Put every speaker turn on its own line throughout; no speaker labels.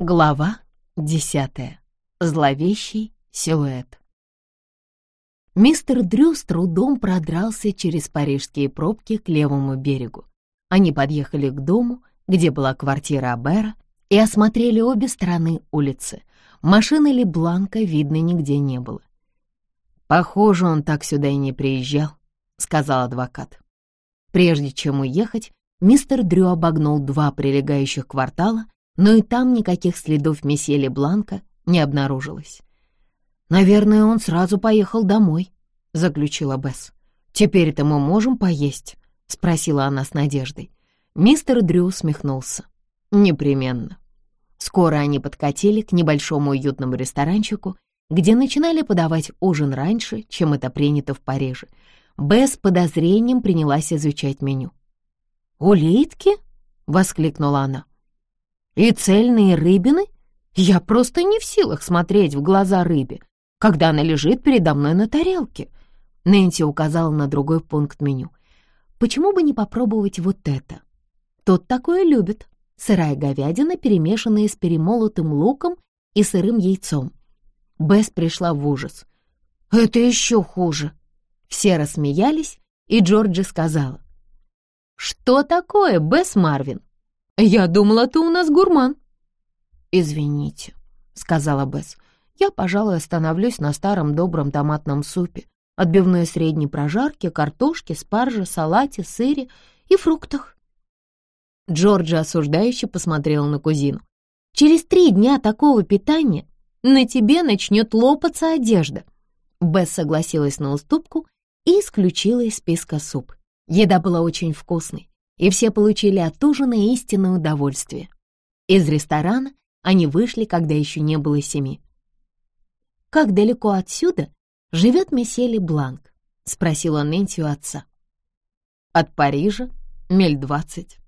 Глава десятая. Зловещий силуэт. Мистер Дрю с трудом продрался через парижские пробки к левому берегу. Они подъехали к дому, где была квартира Абера, и осмотрели обе стороны улицы. Машины ли Бланка видно нигде не было. «Похоже, он так сюда и не приезжал», — сказал адвокат. Прежде чем уехать, мистер Дрю обогнул два прилегающих квартала — но и там никаких следов месье Лебланка не обнаружилось. «Наверное, он сразу поехал домой», — заключила Бесс. «Теперь-то мы можем поесть?» — спросила она с надеждой. Мистер Дрю усмехнулся. «Непременно». Скоро они подкатили к небольшому уютному ресторанчику, где начинали подавать ужин раньше, чем это принято в Париже. Бесс подозрением принялась изучать меню. «Улитки?» — воскликнула она. И цельные рыбины? Я просто не в силах смотреть в глаза рыбе, когда она лежит передо мной на тарелке. Нэнси указала на другой пункт меню. Почему бы не попробовать вот это? Тот такое любит. Сырая говядина, перемешанная с перемолотым луком и сырым яйцом. Бесс пришла в ужас. «Это еще хуже!» Все рассмеялись, и Джорджи сказала. «Что такое, Бесс Марвин? «Я думала, ты у нас гурман». «Извините», — сказала Бесс. «Я, пожалуй, остановлюсь на старом добром томатном супе, отбивной средней прожарке, картошке, спарже, салате, сыре и фруктах». Джорджи осуждающе посмотрел на кузину. «Через три дня такого питания на тебе начнет лопаться одежда». Бесс согласилась на уступку и исключила из списка суп. Еда была очень вкусной и все получили от истинное удовольствие. Из ресторана они вышли, когда еще не было семи. «Как далеко отсюда живет месье Бланк?» — спросила Нэнси у отца. «От Парижа миль двадцать».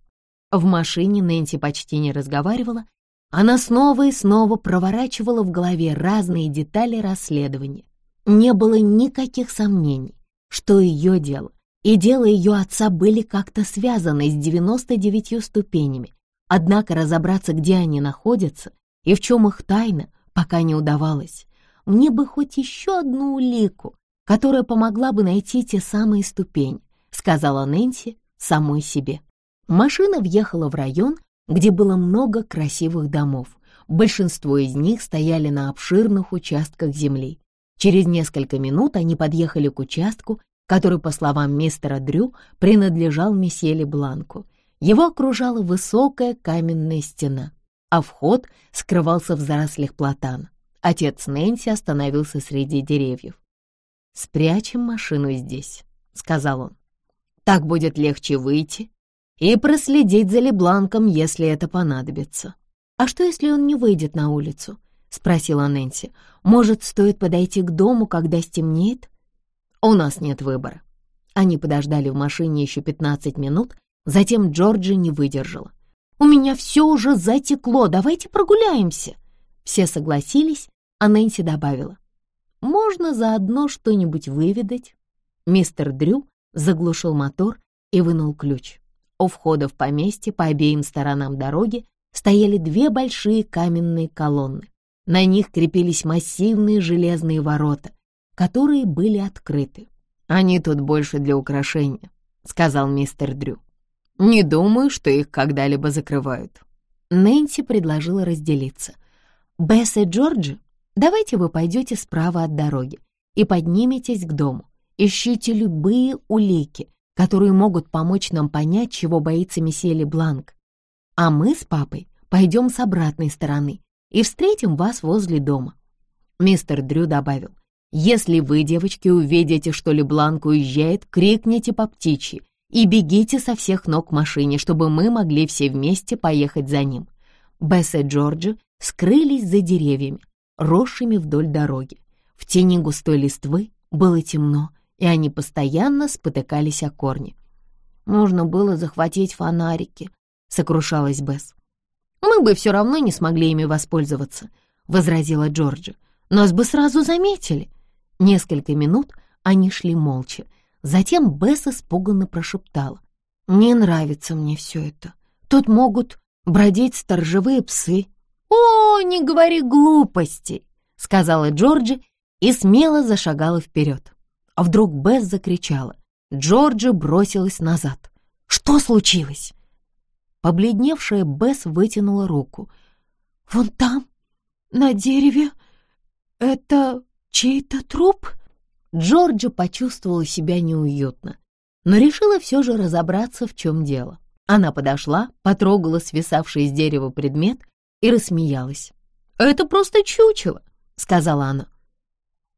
В машине Нэнси почти не разговаривала, она снова и снова проворачивала в голове разные детали расследования. Не было никаких сомнений, что ее дело и дело ее отца были как-то связаны с 99 ступенями, однако разобраться, где они находятся и в чем их тайна, пока не удавалось. Мне бы хоть еще одну улику, которая помогла бы найти те самые ступени, сказала Нэнси самой себе. Машина въехала в район, где было много красивых домов. Большинство из них стояли на обширных участках земли. Через несколько минут они подъехали к участку, который, по словам мистера Дрю, принадлежал месье Лебланку. Его окружала высокая каменная стена, а вход скрывался в зарослях платана. Отец Нэнси остановился среди деревьев. «Спрячем машину здесь», — сказал он. «Так будет легче выйти и проследить за Лебланком, если это понадобится». «А что, если он не выйдет на улицу?» — спросила Нэнси. «Может, стоит подойти к дому, когда стемнеет?» «У нас нет выбора». Они подождали в машине еще 15 минут, затем Джорджи не выдержала. «У меня все уже затекло, давайте прогуляемся». Все согласились, а Нэнси добавила. «Можно заодно что-нибудь выведать». Мистер Дрю заглушил мотор и вынул ключ. У входа в поместье по обеим сторонам дороги стояли две большие каменные колонны. На них крепились массивные железные ворота, которые были открыты. «Они тут больше для украшения», — сказал мистер Дрю. «Не думаю, что их когда-либо закрывают». Нэнси предложила разделиться. «Бесс и Джорджи, давайте вы пойдете справа от дороги и подниметесь к дому. Ищите любые улики, которые могут помочь нам понять, чего боится месье Лебланк. А мы с папой пойдем с обратной стороны и встретим вас возле дома». Мистер Дрю добавил, если вы, девочки, увидите, что Лебланк уезжает, крикните по птичьи и бегите со всех ног к машине, чтобы мы могли все вместе поехать за ним. Бесс и Джорджи скрылись за деревьями, росшими вдоль дороги. В тени густой листвы было темно, и они постоянно спотыкались о корни. «Нужно было захватить фонарики», — сокрушалась Бесс. «Мы бы все равно не смогли ими воспользоваться», — возразила Джорджи. «Нас бы сразу заметили». Несколько минут они шли молча. Затем Бесс испуганно прошептала. «Не нравится мне все это. Тут могут бродить сторожевые псы». «О, «О, не говори глупостей!» — сказала Джорджи и смело зашагала вперед. А вдруг Бесс закричала. Джорджи бросилась назад. «Что случилось?» Побледневшая Бесс вытянула руку. «Вон там, на дереве, это чей-то труп?» Джорджи почувствовала себя неуютно, но решила все же разобраться, в чем дело. Она подошла, потрогала свисавший с дерева предмет и рассмеялась. «Это просто чучело», — сказала она.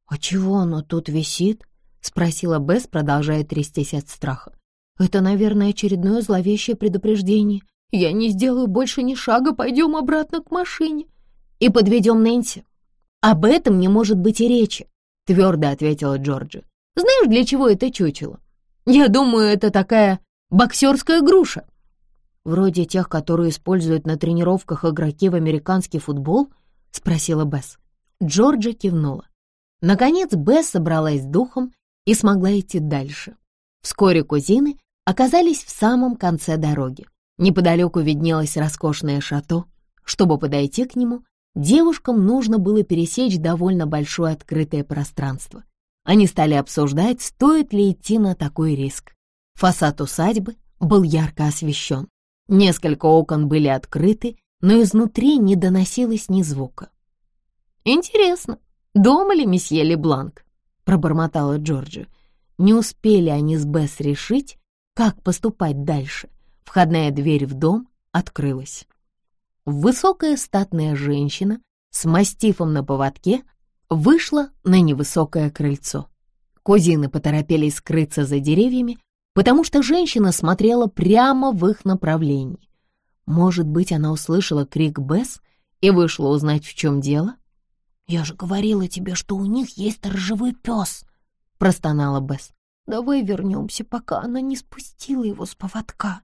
«А чего оно тут висит?» — спросила Бесс, продолжая трястись от страха. «Это, наверное, очередное зловещее предупреждение. Я не сделаю больше ни шага, пойдем обратно к машине и подведем Нэнси». «Об этом не может быть и речи», — твердо ответила Джорджи. «Знаешь, для чего это чучело? Я думаю, это такая боксерская груша». «Вроде тех, которые используют на тренировках игроки в американский футбол?» — спросила Бесс. Джорджа кивнула. Наконец Бесс собралась с духом и смогла идти дальше. Вскоре кузины оказались в самом конце дороги. Неподалеку виднелось роскошное шато. Чтобы подойти к нему, девушкам нужно было пересечь довольно большое открытое пространство. Они стали обсуждать, стоит ли идти на такой риск. Фасад усадьбы был ярко освещен. Несколько окон были открыты, но изнутри не доносилось ни звука. «Интересно, дома ли месье Лебланк?» — пробормотала Джорджи. Не успели они с Бесс решить, как поступать дальше. Входная дверь в дом открылась. Высокая статная женщина с мастифом на поводке вышла на невысокое крыльцо. Кузины поторопились скрыться за деревьями, потому что женщина смотрела прямо в их направлении. Может быть, она услышала крик Бесс и вышла узнать, в чем дело? «Я же говорила тебе, что у них есть сторожевой пес», — простонала Бесс. «Давай вернемся, пока она не спустила его с поводка».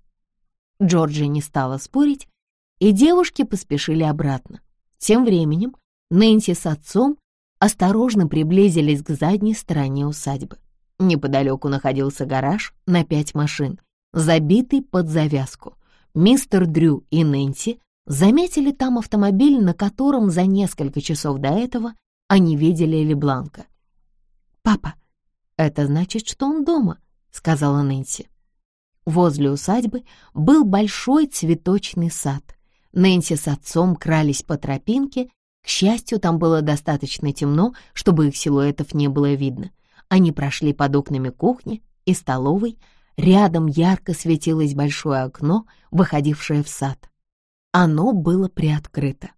Джорджи не стала спорить, и девушки поспешили обратно. Тем временем Нэнси с отцом осторожно приблизились к задней стороне усадьбы. Неподалеку находился гараж на пять машин, забитый под завязку. Мистер Дрю и Нэнси заметили там автомобиль, на котором за несколько часов до этого они видели Лебланка. «Папа, это значит, что он дома», — сказала Нэнси. Возле усадьбы был большой цветочный сад. Нэнси с отцом крались по тропинке. К счастью, там было достаточно темно, чтобы их силуэтов не было видно. Они прошли под окнами кухни и столовой. Рядом ярко светилось большое окно, выходившее в сад. Оно было приоткрыто.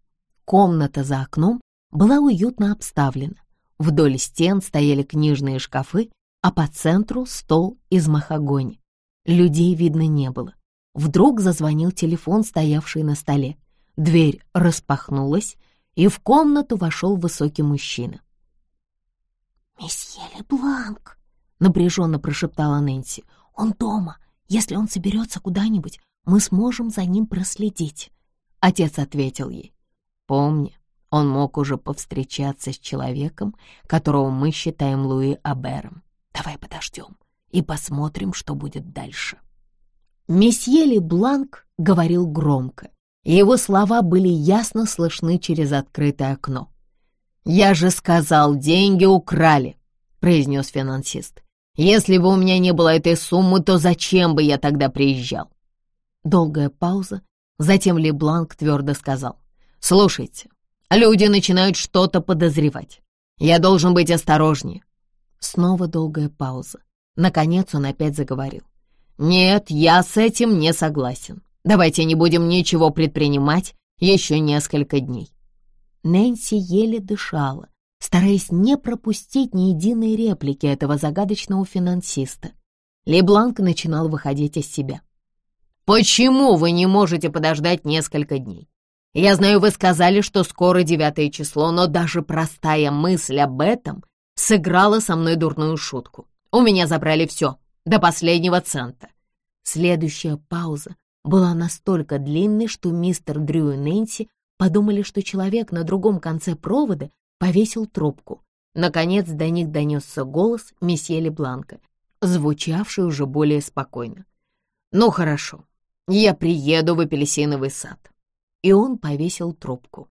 Комната за окном была уютно обставлена. Вдоль стен стояли книжные шкафы, а по центру стол из махагони. Людей видно не было. Вдруг зазвонил телефон, стоявший на столе. Дверь распахнулась, и в комнату вошел высокий мужчина.
«Месье Лебланк», — напряженно прошептала Нэнси, — «он дома. Если он соберется куда-нибудь, мы сможем за ним проследить».
Отец ответил ей. «Помни, он мог уже повстречаться с человеком, которого мы считаем Луи Абером. Давай подождем и посмотрим, что будет дальше». Месье Лебланк говорил громко, и его слова были ясно слышны через открытое окно. «Я же сказал, деньги украли», — произнес финансист. «Если бы у меня не было этой суммы, то зачем бы я тогда приезжал?» Долгая пауза, Затем Лебланк твердо сказал. «Слушайте, люди начинают что-то подозревать. Я должен быть осторожнее». Снова долгая пауза. Наконец он опять заговорил. «Нет, я с этим не согласен. Давайте не будем ничего предпринимать еще несколько дней». Нэнси еле дышала, стараясь не пропустить ни единой реплики этого загадочного финансиста. Лебланк начинал выходить из себя. Почему вы не можете подождать несколько дней? Я знаю, вы сказали, что скоро девятое число, но даже простая мысль об этом сыграла со мной дурную шутку. У меня забрали все, до последнего цента. Следующая пауза была настолько длинной, что мистер Дрю и Нэнси подумали, что человек на другом конце провода повесил трубку. Наконец до них донесся голос месье Лебланка, звучавший уже более спокойно. «Ну хорошо, я приеду в апельсиновый сад». И он повесил трубку.